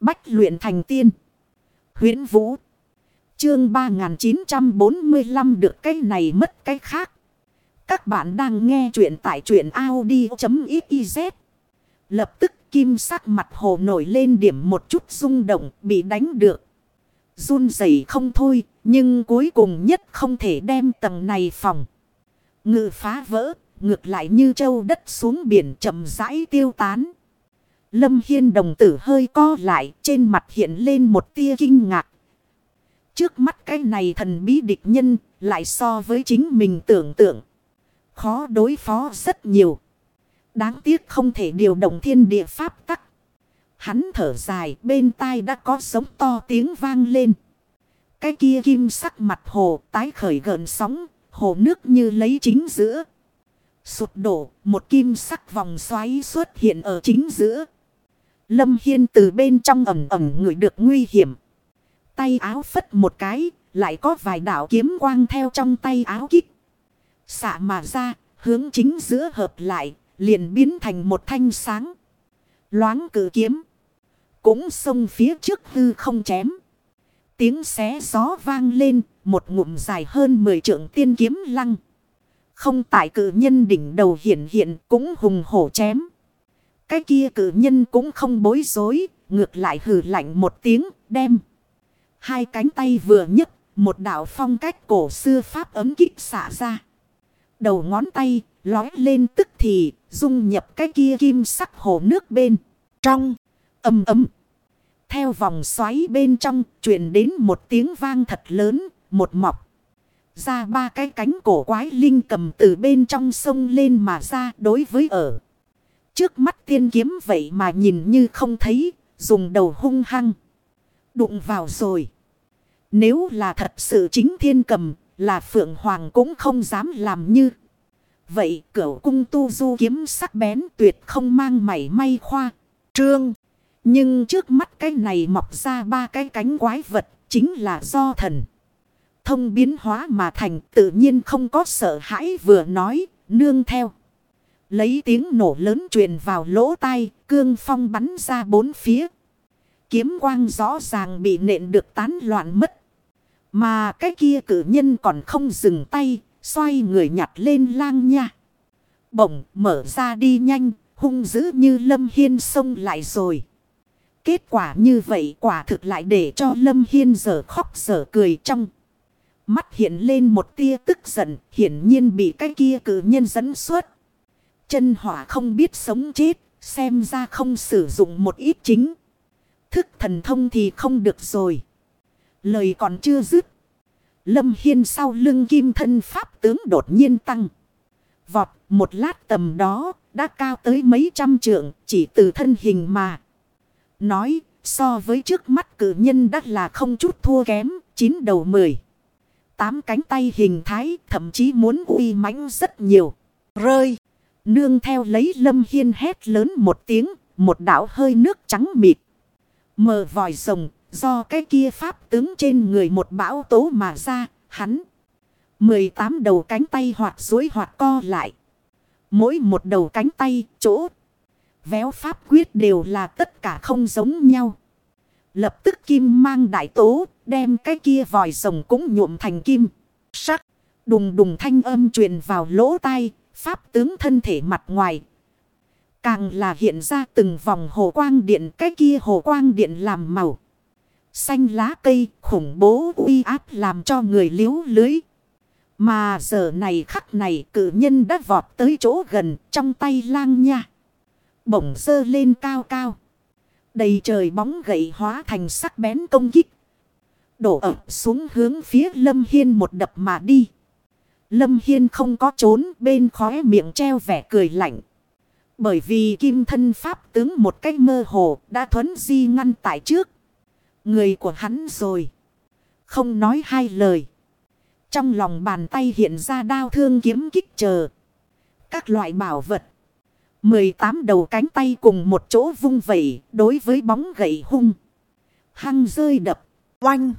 Bách luyện thành tiên. huyễn Vũ. Chương 3945 được cái này mất cái khác. Các bạn đang nghe truyện tại truyện Audi.xyz. Lập tức kim sắc mặt hồ nổi lên điểm một chút rung động bị đánh được. Run rẩy không thôi, nhưng cuối cùng nhất không thể đem tầng này phòng. Ngự phá vỡ, ngược lại như châu đất xuống biển chậm rãi tiêu tán. Lâm Hiên đồng tử hơi co lại, trên mặt hiện lên một tia kinh ngạc. Trước mắt cái này thần bí địch nhân, lại so với chính mình tưởng tượng. Khó đối phó rất nhiều. Đáng tiếc không thể điều động thiên địa pháp tắc. Hắn thở dài bên tai đã có sống to tiếng vang lên. Cái kia kim sắc mặt hồ tái khởi gợn sóng, hồ nước như lấy chính giữa. Sụt đổ, một kim sắc vòng xoáy xuất hiện ở chính giữa. Lâm Hiên từ bên trong ẩm ẩm người được nguy hiểm. Tay áo phất một cái, lại có vài đạo kiếm quang theo trong tay áo kích. Xạ mà ra, hướng chính giữa hợp lại, liền biến thành một thanh sáng. Loáng cử kiếm. Cũng xông phía trước hư không chém. Tiếng xé gió vang lên, một ngụm dài hơn 10 trượng tiên kiếm lăng. Không tại cử nhân đỉnh đầu hiện hiện cũng hùng hổ chém. Cái kia cử nhân cũng không bối rối, ngược lại hừ lạnh một tiếng, đem. Hai cánh tay vừa nhấc, một đạo phong cách cổ xưa pháp ấm kích xả ra. Đầu ngón tay, lói lên tức thì, dung nhập cái kia kim sắc hồ nước bên. Trong, âm ấm. Theo vòng xoáy bên trong, truyền đến một tiếng vang thật lớn, một mọc. Ra ba cái cánh cổ quái linh cầm từ bên trong sông lên mà ra đối với ở. Trước mắt tiên kiếm vậy mà nhìn như không thấy, dùng đầu hung hăng. Đụng vào rồi. Nếu là thật sự chính thiên cầm, là Phượng Hoàng cũng không dám làm như. Vậy cửu cung tu du kiếm sắc bén tuyệt không mang mảy may khoa. Trương. Nhưng trước mắt cái này mọc ra ba cái cánh quái vật chính là do thần. Thông biến hóa mà thành tự nhiên không có sợ hãi vừa nói, nương theo. Lấy tiếng nổ lớn truyền vào lỗ tai, cương phong bắn ra bốn phía. Kiếm quang rõ ràng bị nện được tán loạn mất. Mà cái kia cử nhân còn không dừng tay, xoay người nhặt lên lang nha. bỗng mở ra đi nhanh, hung dữ như lâm hiên xông lại rồi. Kết quả như vậy quả thực lại để cho lâm hiên giờ khóc giờ cười trong. Mắt hiện lên một tia tức giận, hiển nhiên bị cái kia cử nhân dẫn suốt. Chân hỏa không biết sống chết, xem ra không sử dụng một ít chính. Thức thần thông thì không được rồi. Lời còn chưa dứt. Lâm Hiên sau lưng kim thân pháp tướng đột nhiên tăng. Vọt một lát tầm đó đã cao tới mấy trăm trượng chỉ từ thân hình mà. Nói so với trước mắt cử nhân đã là không chút thua kém, chín đầu mười. Tám cánh tay hình thái thậm chí muốn uy mãnh rất nhiều. Rơi. Nương theo lấy lâm hiên hét lớn một tiếng, một đảo hơi nước trắng mịt. Mờ vòi rồng, do cái kia pháp tướng trên người một bão tố mà ra, hắn. 18 đầu cánh tay hoạt dối hoạt co lại. Mỗi một đầu cánh tay, chỗ, véo pháp quyết đều là tất cả không giống nhau. Lập tức kim mang đại tố, đem cái kia vòi rồng cũng nhuộm thành kim. Sắc, đùng đùng thanh âm truyền vào lỗ tai, pháp tướng thân thể mặt ngoài. Càng là hiện ra từng vòng hồ quang điện, cái kia hồ quang điện làm màu. Xanh lá cây khủng bố uy áp làm cho người liếu lưới. Mà giờ này khắc này cử nhân đã vọt tới chỗ gần trong tay lang nha. Bỗng dơ lên cao cao. Đầy trời bóng gậy hóa thành sắc bén công kích. Đổ ập xuống hướng phía Lâm Hiên một đập mà đi. Lâm Hiên không có trốn bên khóe miệng treo vẻ cười lạnh. Bởi vì kim thân pháp tướng một cách mơ hồ đã thuấn di ngăn tại trước. Người của hắn rồi. Không nói hai lời. Trong lòng bàn tay hiện ra đao thương kiếm kích chờ. Các loại bảo vật. 18 đầu cánh tay cùng một chỗ vung vẩy đối với bóng gậy hung. Hăng rơi đập, oanh.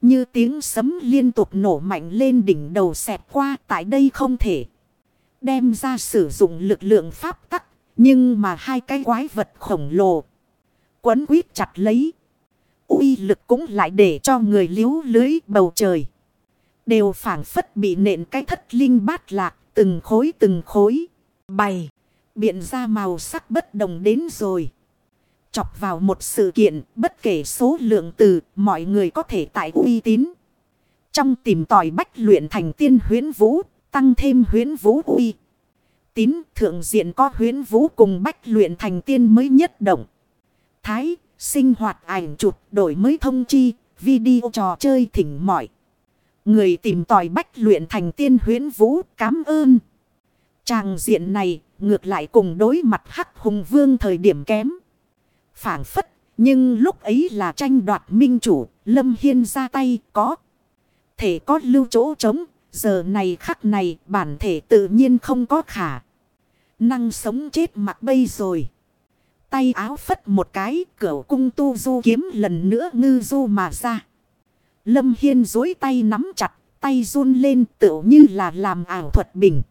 Như tiếng sấm liên tục nổ mạnh lên đỉnh đầu xẹp qua tại đây không thể. Đem ra sử dụng lực lượng pháp tắc. Nhưng mà hai cái quái vật khổng lồ. Quấn quýt chặt lấy. uy lực cũng lại để cho người liếu lưới bầu trời. Đều phản phất bị nện cái thất linh bát lạc, từng khối từng khối. Bày, biện ra màu sắc bất đồng đến rồi. Chọc vào một sự kiện, bất kể số lượng từ, mọi người có thể tại uy tín. Trong tìm tòi bách luyện thành tiên huyến vũ, tăng thêm huyến vũ uy. Tín thượng diện có huyến vũ cùng bách luyện thành tiên mới nhất động. Thái, sinh hoạt ảnh chụp đổi mới thông chi, video trò chơi thỉnh mỏi. Người tìm tòi bách luyện thành tiên huyến vũ, cảm ơn. Tràng diện này, ngược lại cùng đối mặt hắc hùng vương thời điểm kém phản phất, nhưng lúc ấy là tranh đoạt minh chủ, Lâm Hiên ra tay có. Thể có lưu chỗ trống, giờ này khắc này bản thể tự nhiên không có khả. Năng sống chết mặt bây rồi. Tay áo phất một cái, cửa cung tu du kiếm lần nữa ngư du mà ra. Lâm Hiên dối tay nắm chặt, tay run lên tựu như là làm ảo thuật bình.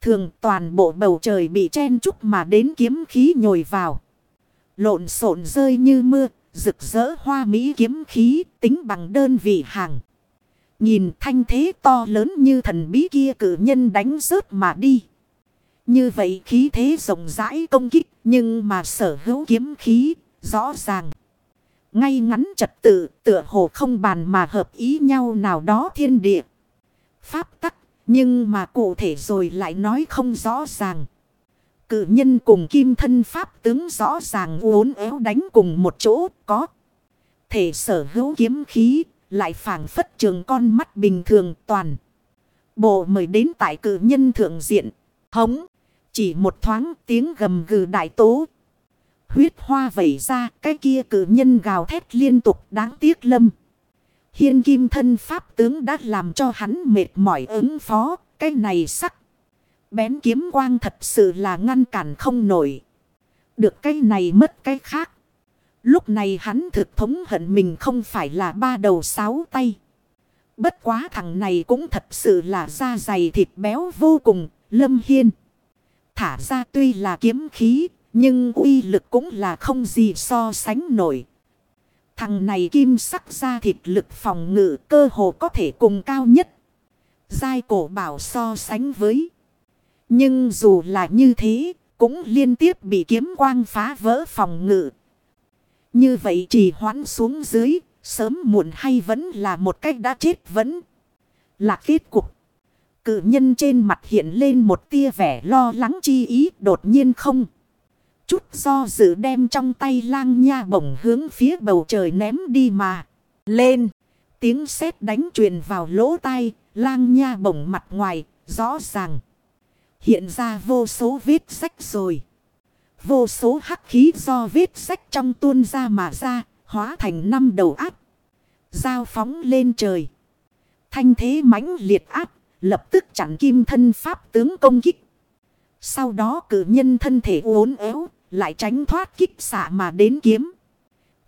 Thường toàn bộ bầu trời bị chen chúc mà đến kiếm khí nhồi vào. Lộn xộn rơi như mưa, rực rỡ hoa mỹ kiếm khí tính bằng đơn vị hàng. Nhìn thanh thế to lớn như thần bí kia cử nhân đánh rớt mà đi. Như vậy khí thế rộng rãi công kích nhưng mà sở hữu kiếm khí rõ ràng. Ngay ngắn trật tự tựa hồ không bàn mà hợp ý nhau nào đó thiên địa. Pháp tắc nhưng mà cụ thể rồi lại nói không rõ ràng. Cự nhân cùng kim thân pháp tướng rõ ràng uốn éo đánh cùng một chỗ, có. Thể sở hữu kiếm khí, lại phản phất trường con mắt bình thường toàn. Bộ mời đến tại cự nhân thượng diện. Hống. Chỉ một thoáng tiếng gầm gừ đại tố. Huyết hoa vẩy ra, cái kia cự nhân gào thét liên tục đáng tiếc lâm. Hiên kim thân pháp tướng đã làm cho hắn mệt mỏi ứng phó. Cái này sắc. Bén kiếm quang thật sự là ngăn cản không nổi. Được cái này mất cái khác. Lúc này hắn thực thống hận mình không phải là ba đầu sáu tay. Bất quá thằng này cũng thật sự là da dày thịt béo vô cùng, lâm hiên. Thả ra tuy là kiếm khí, nhưng uy lực cũng là không gì so sánh nổi. Thằng này kim sắc ra thịt lực phòng ngự cơ hồ có thể cùng cao nhất. Giai cổ bảo so sánh với. Nhưng dù là như thế, cũng liên tiếp bị kiếm quang phá vỡ phòng ngự. Như vậy chỉ hoãn xuống dưới, sớm muộn hay vẫn là một cách đã chết vẫn là kết cục. Cự nhân trên mặt hiện lên một tia vẻ lo lắng chi ý đột nhiên không. Chút do dự đem trong tay lang nha bổng hướng phía bầu trời ném đi mà. Lên. Tiếng sét đánh truyền vào lỗ tai. Lang nha bổng mặt ngoài. Rõ ràng. Hiện ra vô số vết sách rồi. Vô số hắc khí do vết sách trong tuôn ra mà ra. Hóa thành năm đầu áp. Giao phóng lên trời. Thanh thế mãnh liệt áp lập tức chặn kim thân pháp tướng công kích. Sau đó cử nhân thân thể uốn éo, lại tránh thoát kích xạ mà đến kiếm.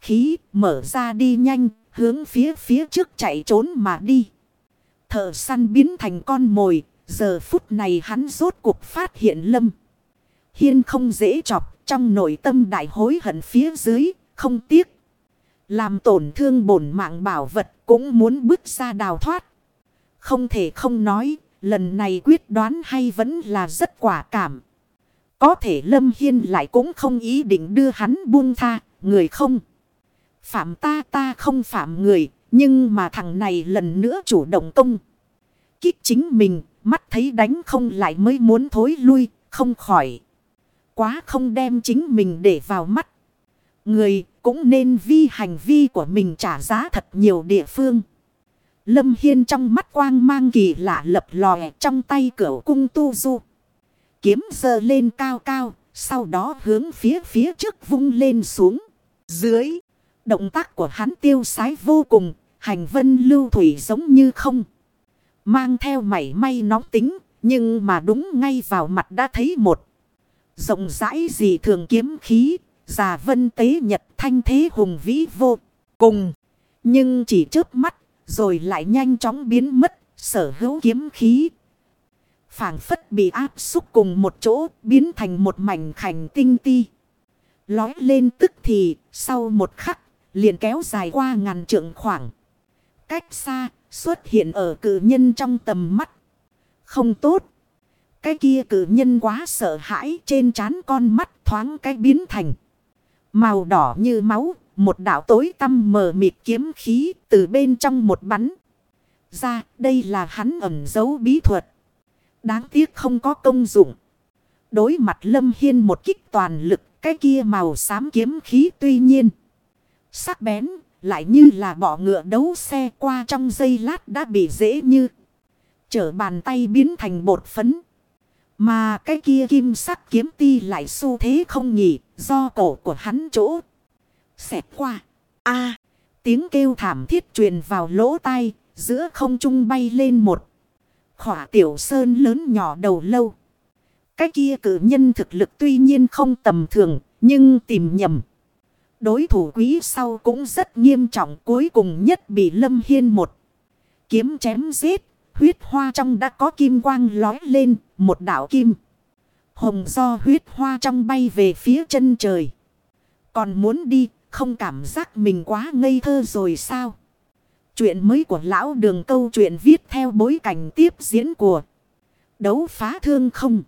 Khí mở ra đi nhanh, hướng phía phía trước chạy trốn mà đi. Thợ săn biến thành con mồi, giờ phút này hắn rốt cuộc phát hiện lâm. Hiên không dễ chọc, trong nội tâm đại hối hận phía dưới, không tiếc. Làm tổn thương bổn mạng bảo vật cũng muốn bước ra đào thoát. Không thể không nói, lần này quyết đoán hay vẫn là rất quả cảm. Có thể Lâm Hiên lại cũng không ý định đưa hắn buông tha, người không. Phạm ta ta không phạm người, nhưng mà thằng này lần nữa chủ động công. Kích chính mình, mắt thấy đánh không lại mới muốn thối lui, không khỏi. Quá không đem chính mình để vào mắt. Người cũng nên vi hành vi của mình trả giá thật nhiều địa phương. Lâm Hiên trong mắt quang mang kỳ lạ lập lòe trong tay cửa cung tu du. Kiếm sơ lên cao cao, sau đó hướng phía phía trước vung lên xuống. Dưới, động tác của hắn tiêu sái vô cùng, hành vân lưu thủy giống như không. Mang theo mảy may nóng tính, nhưng mà đúng ngay vào mặt đã thấy một. Rộng rãi gì thường kiếm khí, già vân tế nhật thanh thế hùng vĩ vô cùng. Nhưng chỉ trước mắt rồi lại nhanh chóng biến mất, sở hữu kiếm khí. phảng phất bị áp xúc cùng một chỗ, biến thành một mảnh khảnh tinh ti. Lói lên tức thì, sau một khắc, liền kéo dài qua ngàn trượng khoảng. Cách xa, xuất hiện ở cử nhân trong tầm mắt. Không tốt. Cái kia cử nhân quá sợ hãi trên trán con mắt thoáng cái biến thành. Màu đỏ như máu, một đảo tối tăm mờ mịt kiếm khí từ bên trong một bắn. Ra, đây là hắn ẩn giấu bí thuật. Đáng tiếc không có công dụng. Đối mặt Lâm Hiên một kích toàn lực, cái kia màu xám kiếm khí tuy nhiên. Sắc bén, lại như là bỏ ngựa đấu xe qua trong giây lát đã bị dễ như. Chở bàn tay biến thành bột phấn. Mà cái kia kim sắc kiếm ti lại xu thế không nhỉ, do cổ của hắn chỗ. Xẹt qua. a tiếng kêu thảm thiết truyền vào lỗ tai, giữa không trung bay lên một. Khỏa tiểu sơn lớn nhỏ đầu lâu. Cái kia cử nhân thực lực tuy nhiên không tầm thường, nhưng tìm nhầm. Đối thủ quý sau cũng rất nghiêm trọng cuối cùng nhất bị Lâm Hiên một. Kiếm chém giết, huyết hoa trong đã có kim quang lói lên, một đảo kim. Hồng do huyết hoa trong bay về phía chân trời. Còn muốn đi, không cảm giác mình quá ngây thơ rồi sao? Chuyện mới của lão đường câu chuyện viết theo bối cảnh tiếp diễn của đấu phá thương không.